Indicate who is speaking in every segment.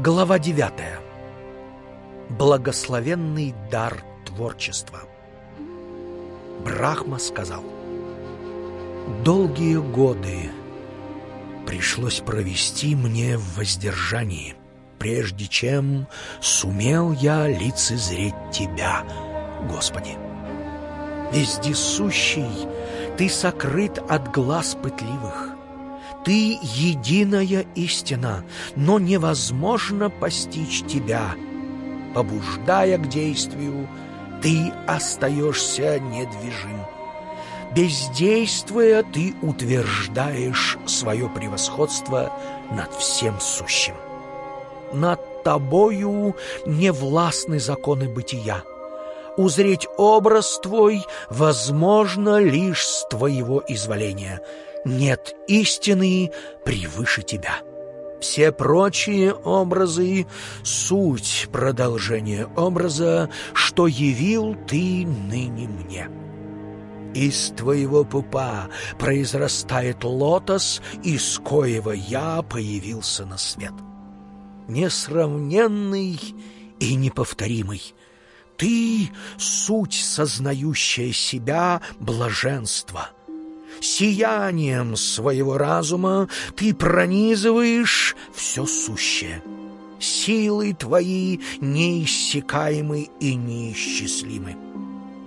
Speaker 1: Глава 9. Благословенный дар творчества. Брахма сказал, «Долгие годы пришлось провести мне в воздержании, прежде чем сумел я лицезреть Тебя, Господи. Вездесущий, Ты сокрыт от глаз пытливых, ты единая истина, но невозможно постичь тебя. Побуждая к действию, ты остаешься недвижим. Бездействуя, ты утверждаешь свое превосходство над всем сущим. Над тобою не властны законы бытия. Узреть образ твой возможно лишь с твоего изволения — нет истины превыше тебя. Все прочие образы — суть продолжения образа, что явил ты ныне мне. Из твоего пупа произрастает лотос, из коего я появился на свет. Несравненный и неповторимый, ты — суть, сознающая себя блаженства — сиянием своего разума ты пронизываешь все сущее. Силы твои неиссякаемы и неисчислимы.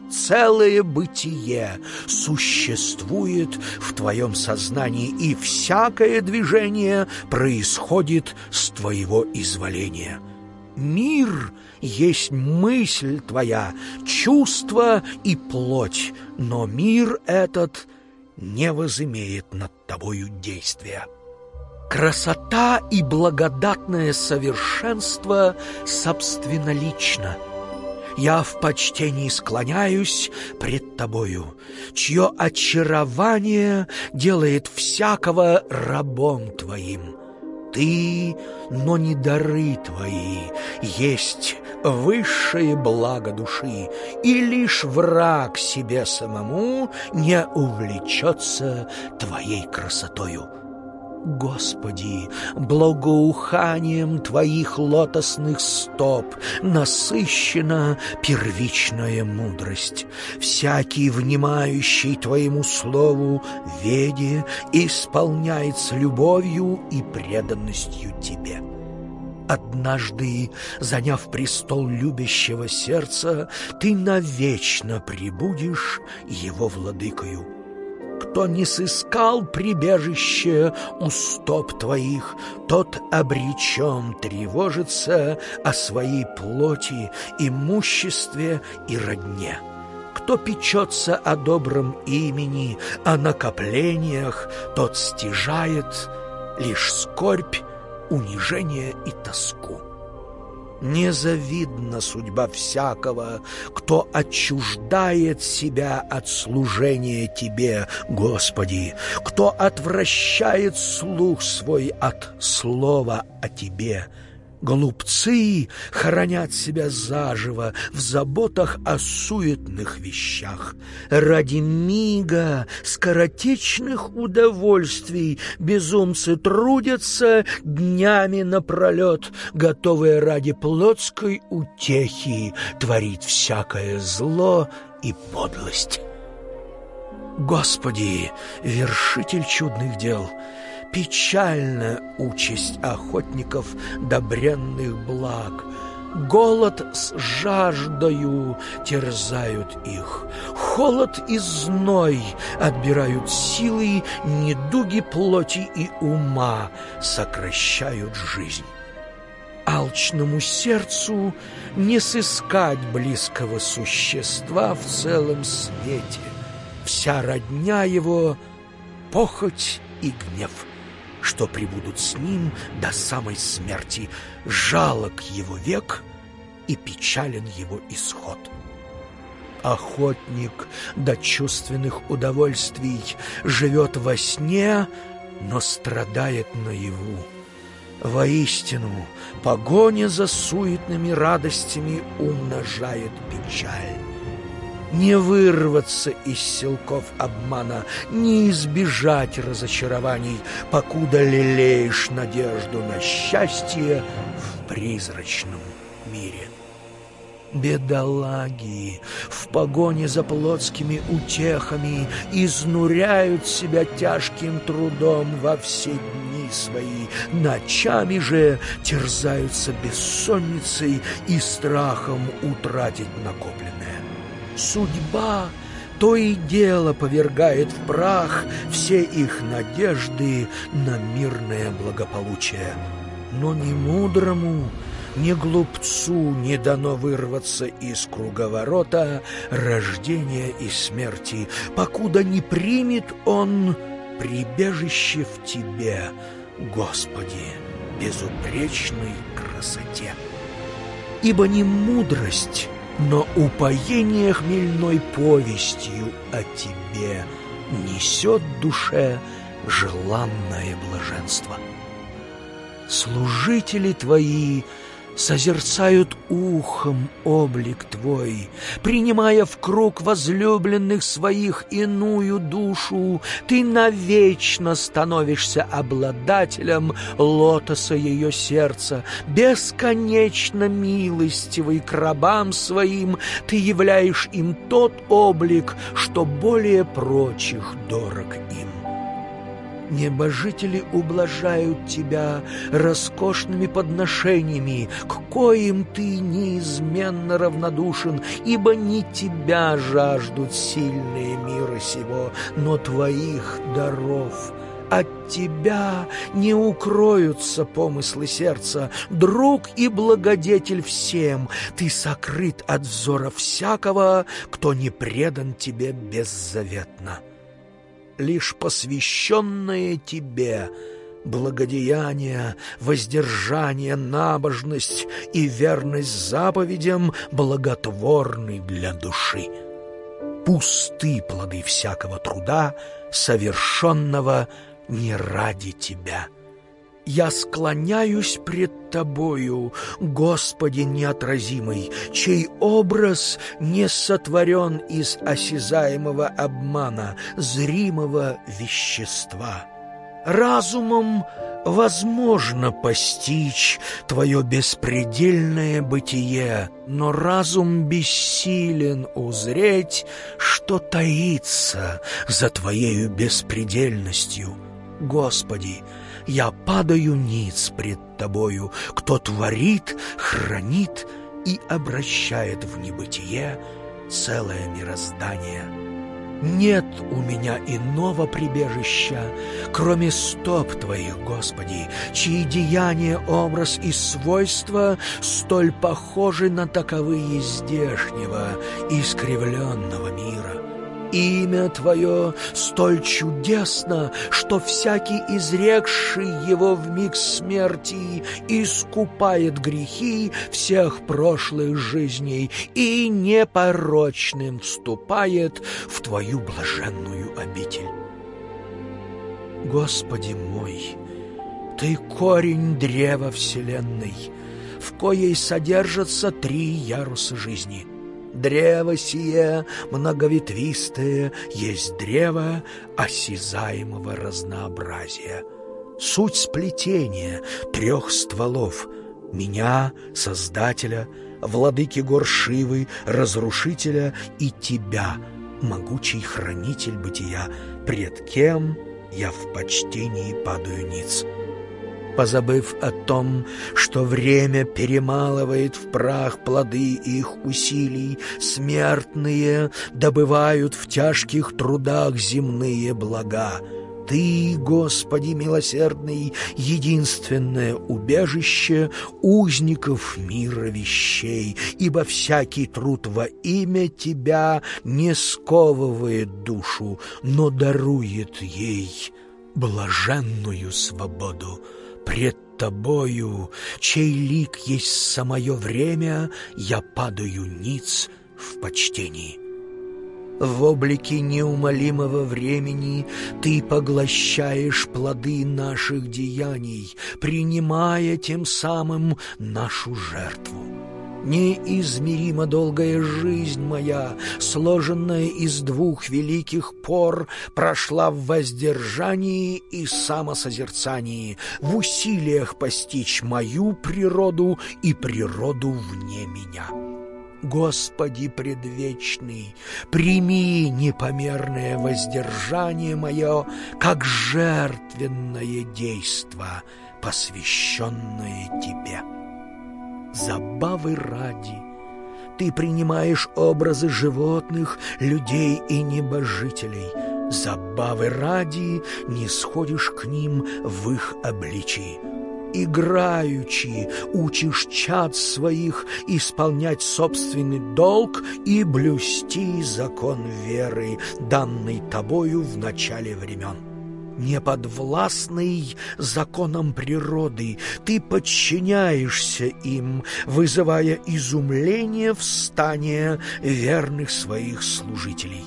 Speaker 1: Целое бытие существует в твоем сознании, и всякое движение происходит с твоего изволения. Мир есть мысль твоя, чувство и плоть, но мир этот — не возымеет над тобою действия. Красота и благодатное совершенство собственнолично. Я в почтении склоняюсь пред тобою, чье очарование делает всякого рабом твоим. Ты, но не дары твои, есть высшее благо души, и лишь враг себе самому не увлечется твоей красотою. Господи, благоуханием Твоих лотосных стоп насыщена первичная мудрость. Всякий, внимающий Твоему слову, веде, исполняется любовью и преданностью Тебе. Однажды, заняв престол любящего сердца, ты навечно прибудешь его владыкою. Кто не сыскал прибежище у стоп твоих, тот обречен тревожиться о своей плоти, имуществе и родне. Кто печется о добром имени, о накоплениях, тот стяжает лишь скорбь унижение и тоску. Незавидна судьба всякого, кто отчуждает себя от служения Тебе, Господи, кто отвращает слух свой от слова о Тебе, Глупцы хранят себя заживо в заботах о суетных вещах. Ради мига скоротечных удовольствий безумцы трудятся днями напролет, готовые ради плотской утехи творить всякое зло и подлость. Господи, вершитель чудных дел — Печальна участь охотников добренных благ. Голод с жаждою терзают их, Холод и зной отбирают силы, Недуги плоти и ума сокращают жизнь. Алчному сердцу не сыскать близкого существа в целом свете. Вся родня его — похоть и гнев — что прибудут с ним до самой смерти. Жалок его век и печален его исход. Охотник до чувственных удовольствий живет во сне, но страдает наяву. Воистину, погоня за суетными радостями умножает печаль не вырваться из силков обмана, не избежать разочарований, покуда лелеешь надежду на счастье в призрачном мире. Бедолаги в погоне за плотскими утехами изнуряют себя тяжким трудом во все дни свои, ночами же терзаются бессонницей и страхом утратить накопленное. Судьба то и дело повергает в прах все их надежды на мирное благополучие. Но не мудрому, ни глупцу не дано вырваться из круговорота рождения и смерти, покуда не примет он прибежище в тебе, Господи, безупречной красоте. Ибо не мудрость, но упоение хмельной повестью о тебе несет душе желанное блаженство. Служители твои — созерцают ухом облик твой, принимая в круг возлюбленных своих иную душу, ты навечно становишься обладателем лотоса ее сердца, бесконечно милостивый к рабам своим, ты являешь им тот облик, что более прочих дорог им. Небожители ублажают тебя роскошными подношениями, к коим ты неизменно равнодушен, ибо не тебя жаждут сильные мира сего, но твоих даров». От тебя не укроются помыслы сердца, друг и благодетель всем. Ты сокрыт от взора всякого, кто не предан тебе беззаветно лишь посвященное тебе благодеяние, воздержание, набожность и верность заповедям благотворны для души. Пусты плоды всякого труда, совершенного не ради тебя». Я склоняюсь пред Тобою, Господи неотразимый, чей образ не сотворен из осязаемого обмана, зримого вещества. Разумом возможно постичь Твое беспредельное бытие, но разум бессилен узреть, что таится за Твоею беспредельностью. Господи, я падаю ниц пред Тобою, кто творит, хранит и обращает в небытие целое мироздание. Нет у меня иного прибежища, кроме стоп Твоих, Господи, чьи деяния, образ и свойства столь похожи на таковые здешнего, искривленного мира. Имя Твое столь чудесно, что всякий изрекший его в миг смерти искупает грехи всех прошлых жизней и непорочным вступает в Твою блаженную обитель. Господи мой, Ты корень древа вселенной, в коей содержатся три яруса жизни — Древо сие многоветвистое есть древо осязаемого разнообразия. Суть сплетения трех стволов — меня, Создателя, Владыки Горшивы, Разрушителя и Тебя, могучий хранитель бытия, пред кем я в почтении падаю ниц позабыв о том, что время перемалывает в прах плоды их усилий, смертные добывают в тяжких трудах земные блага. Ты, Господи милосердный, единственное убежище узников мира вещей, ибо всякий труд во имя Тебя не сковывает душу, но дарует ей блаженную свободу. Пред тобою, чей лик есть самое время, я падаю ниц в почтении. В облике неумолимого времени ты поглощаешь плоды наших деяний, принимая тем самым нашу жертву. Неизмеримо долгая жизнь моя, сложенная из двух великих пор, прошла в воздержании и самосозерцании, в усилиях постичь мою природу и природу вне меня. Господи предвечный, прими непомерное воздержание мое, как жертвенное действо, посвященное Тебе. Забавы ради ты принимаешь образы животных, людей и небожителей. Забавы ради не сходишь к ним в их обличии играючи учишь чад своих исполнять собственный долг и блюсти закон веры, данный тобою в начале времен. Неподвластный законам природы, ты подчиняешься им, вызывая изумление в стане верных своих служителей.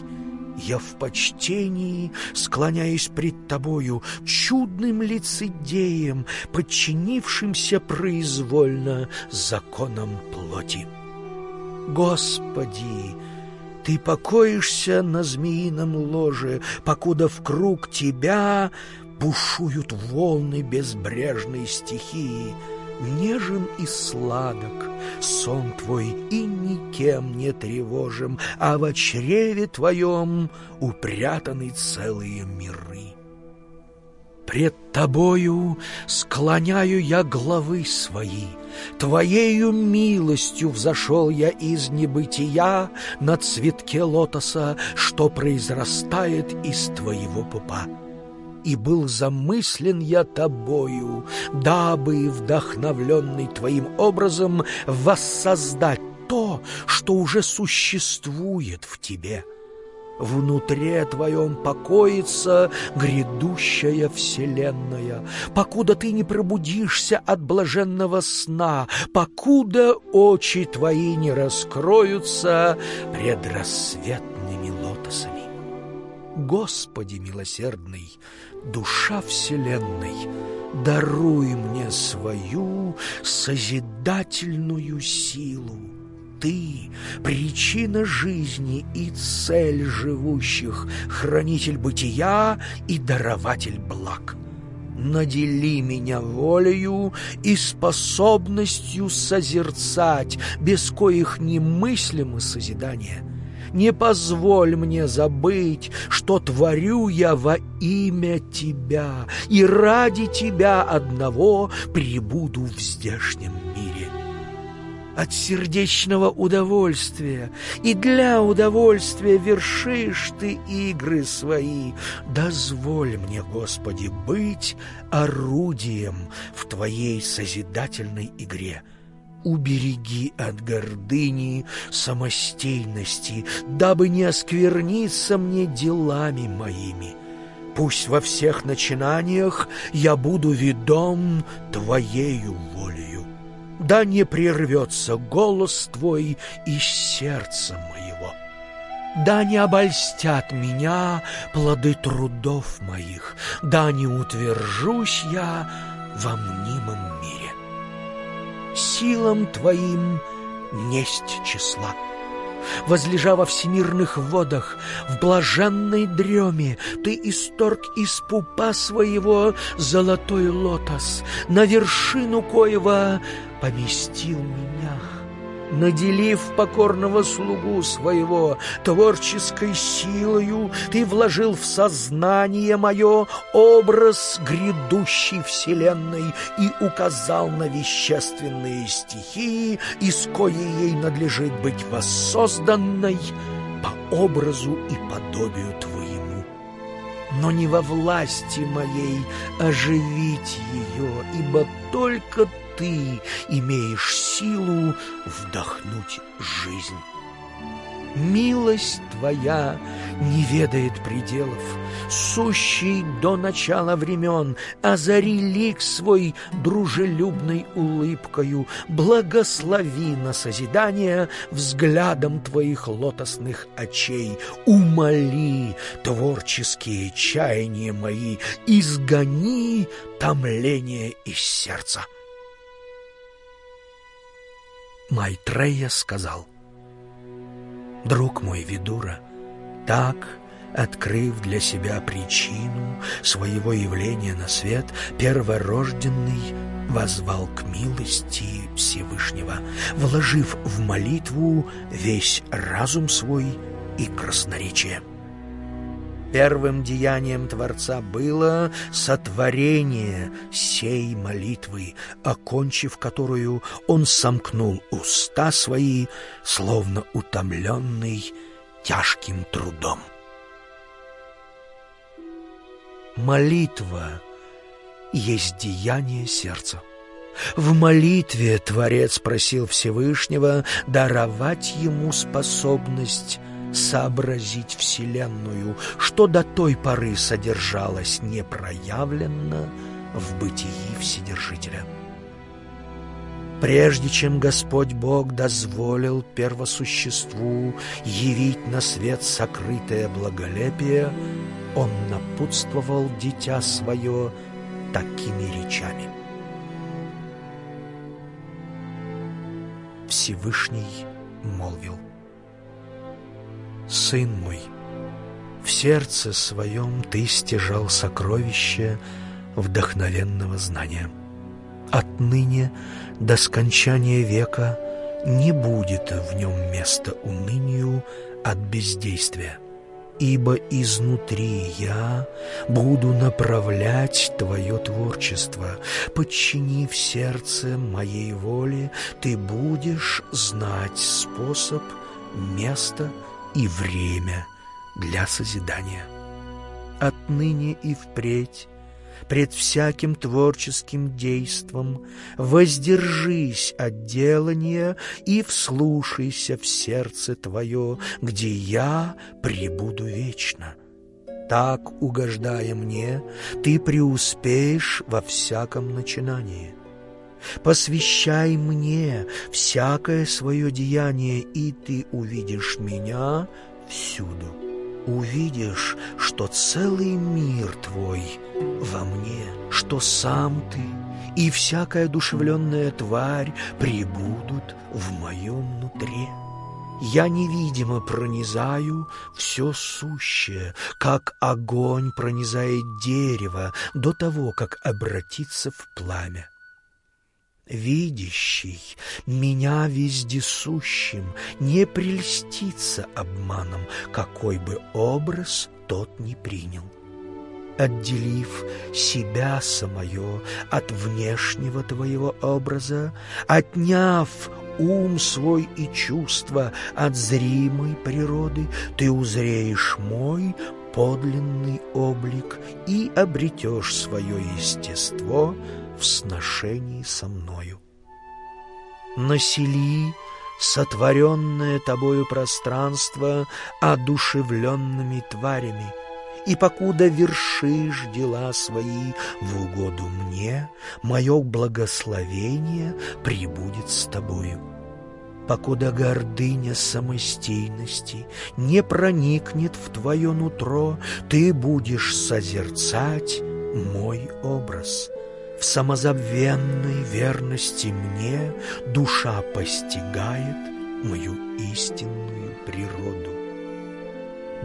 Speaker 1: Я в почтении склоняюсь пред тобою, чудным лицедеем, подчинившимся произвольно законам плоти. Господи, ты покоишься на змеином ложе, покуда в круг тебя бушуют волны безбрежной стихии — Нежен и сладок сон твой, и никем не тревожим, А в чреве твоем упрятаны целые миры. Пред тобою склоняю я главы свои, Твоею милостью взошел я из небытия На цветке лотоса, что произрастает из твоего пупа и был замыслен я тобою, дабы, вдохновленный твоим образом, воссоздать то, что уже существует в тебе. Внутри твоем покоится грядущая вселенная, покуда ты не пробудишься от блаженного сна, покуда очи твои не раскроются предрассветными лотосами. Господи милосердный, душа вселенной, даруй мне свою созидательную силу. Ты — причина жизни и цель живущих, хранитель бытия и дарователь благ. Надели меня волею и способностью созерцать, без коих немыслимо созидание — не позволь мне забыть, что творю я во имя Тебя, и ради Тебя одного прибуду в здешнем. От сердечного удовольствия и для удовольствия вершишь Ты игры свои. Дозволь мне, Господи, быть орудием в Твоей созидательной игре — убереги от гордыни, самостейности, дабы не оскверниться мне делами моими. Пусть во всех начинаниях я буду ведом Твоею волею. Да не прервется голос Твой из сердца моего. Да не обольстят меня плоды трудов моих, да не утвержусь я во мнимом мире силам Твоим несть числа. Возлежа во всемирных водах, в блаженной дреме, Ты исторг из пупа своего золотой лотос, На вершину коего поместил меня наделив покорного слугу своего творческой силою, ты вложил в сознание мое образ грядущей вселенной и указал на вещественные стихии, из коей ей надлежит быть воссозданной по образу и подобию твоему. Но не во власти моей оживить ее, ибо только ты имеешь силу вдохнуть жизнь. Милость твоя не ведает пределов, сущий до начала времен, озари лик свой дружелюбной улыбкою, благослови на созидание взглядом твоих лотосных очей, умоли творческие чаяния мои, изгони томление из сердца. Майтрея сказал, «Друг мой Видура, так, открыв для себя причину своего явления на свет, перворожденный возвал к милости Всевышнего, вложив в молитву весь разум свой и красноречие. Первым деянием Творца было сотворение сей молитвы, окончив которую он сомкнул уста свои, словно утомленный тяжким трудом. Молитва есть деяние сердца. В молитве Творец просил Всевышнего даровать ему способность сообразить Вселенную, что до той поры содержалось непроявленно в бытии Вседержителя. Прежде чем Господь Бог дозволил первосуществу явить на свет сокрытое благолепие, Он напутствовал дитя свое такими речами. Всевышний молвил — Сын мой, в сердце своем ты стяжал сокровище вдохновенного знания. Отныне до скончания века не будет в нем места унынию от бездействия, ибо изнутри я буду направлять твое творчество. Подчинив сердце моей воле, ты будешь знать способ, место — и время для созидания. Отныне и впредь пред всяким творческим действом воздержись от делания и вслушайся в сердце твое, где я пребуду вечно. Так, угождая мне, ты преуспеешь во всяком начинании. Посвящай мне всякое свое деяние, и ты увидишь меня всюду. Увидишь, что целый мир твой во мне, что сам ты и всякая душевленная тварь прибудут в моем нутре. Я невидимо пронизаю все сущее, как огонь пронизает дерево до того, как обратиться в пламя видящий, меня вездесущим, не прельстится обманом, какой бы образ тот ни принял. Отделив себя самое от внешнего твоего образа, отняв ум свой и чувства от зримой природы, ты узреешь мой подлинный облик и обретешь свое естество — в сношении со мною. Насели сотворенное тобою пространство одушевленными тварями, и покуда вершишь дела свои в угоду мне, мое благословение прибудет с тобою. Покуда гордыня самостийности не проникнет в твое нутро, ты будешь созерцать мой образ — в самозабвенной верности мне душа постигает мою истинную природу.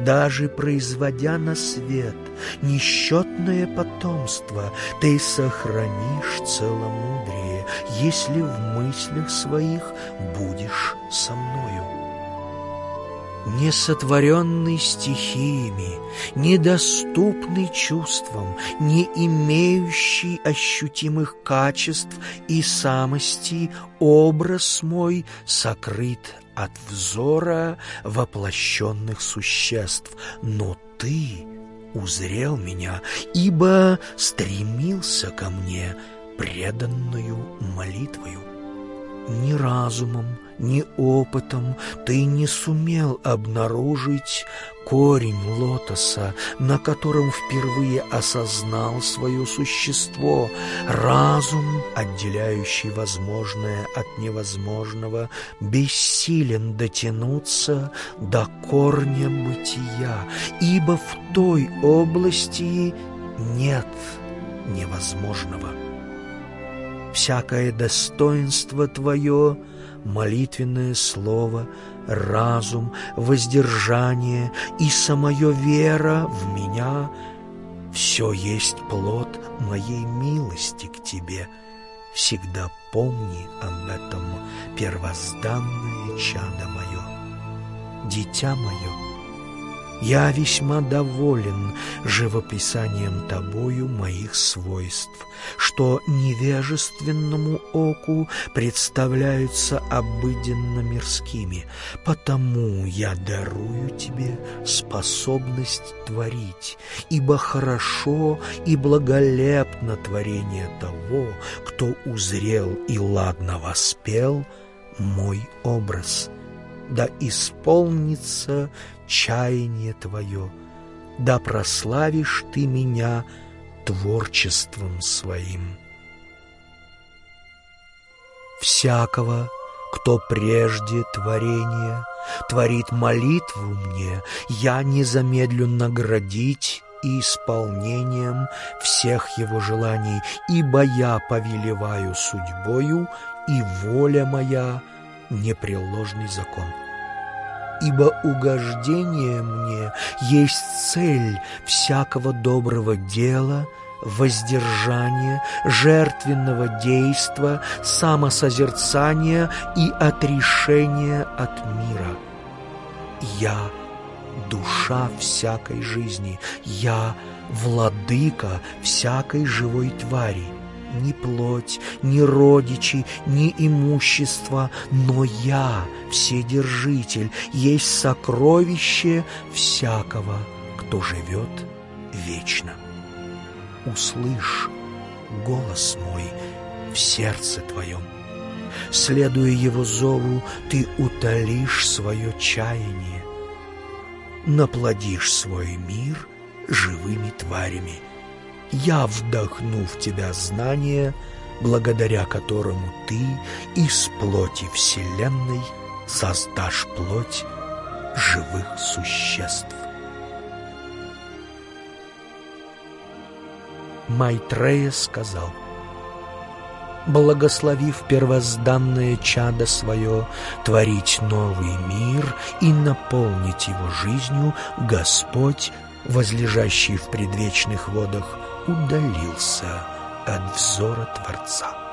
Speaker 1: Даже производя на свет несчетное потомство, ты сохранишь целомудрие, если в мыслях своих будешь со мною несотворенный стихиями, недоступный чувствам, не имеющий ощутимых качеств и самости, образ мой сокрыт от взора воплощенных существ, но ты узрел меня, ибо стремился ко мне преданную молитвою ни разумом, ни опытом ты не сумел обнаружить корень лотоса, на котором впервые осознал свое существо, разум, отделяющий возможное от невозможного, бессилен дотянуться до корня бытия, ибо в той области нет невозможного. Всякое достоинство Твое молитвенное слово, разум, воздержание и самая вера в меня — все есть плод моей милости к тебе. Всегда помни об этом, первозданное чадо мое, дитя мое, я весьма доволен живописанием тобою моих свойств, что невежественному оку представляются обыденно мирскими, потому я дарую тебе способность творить, ибо хорошо и благолепно творение того, кто узрел и ладно воспел мой образ. Да исполнится чаяние Твое, да прославишь Ты меня творчеством своим. Всякого, кто прежде творения творит молитву мне, я не замедлю наградить и исполнением всех его желаний, ибо я повелеваю судьбою, и воля моя — непреложный закон ибо угождение мне есть цель всякого доброго дела, воздержания, жертвенного действа, самосозерцания и отрешения от мира. Я — душа всякой жизни, я — владыка всякой живой твари — ни плоть, ни родичи, ни имущество, но я, Вседержитель, есть сокровище всякого, кто живет вечно. Услышь голос мой в сердце твоем. Следуя его зову, ты утолишь свое чаяние, наплодишь свой мир живыми тварями — я вдохну в тебя знание, благодаря которому ты из плоти Вселенной создашь плоть живых существ. Майтрея сказал, «Благословив первозданное чадо свое, творить новый мир и наполнить его жизнью, Господь, возлежащий в предвечных водах, удалился от взора Творца.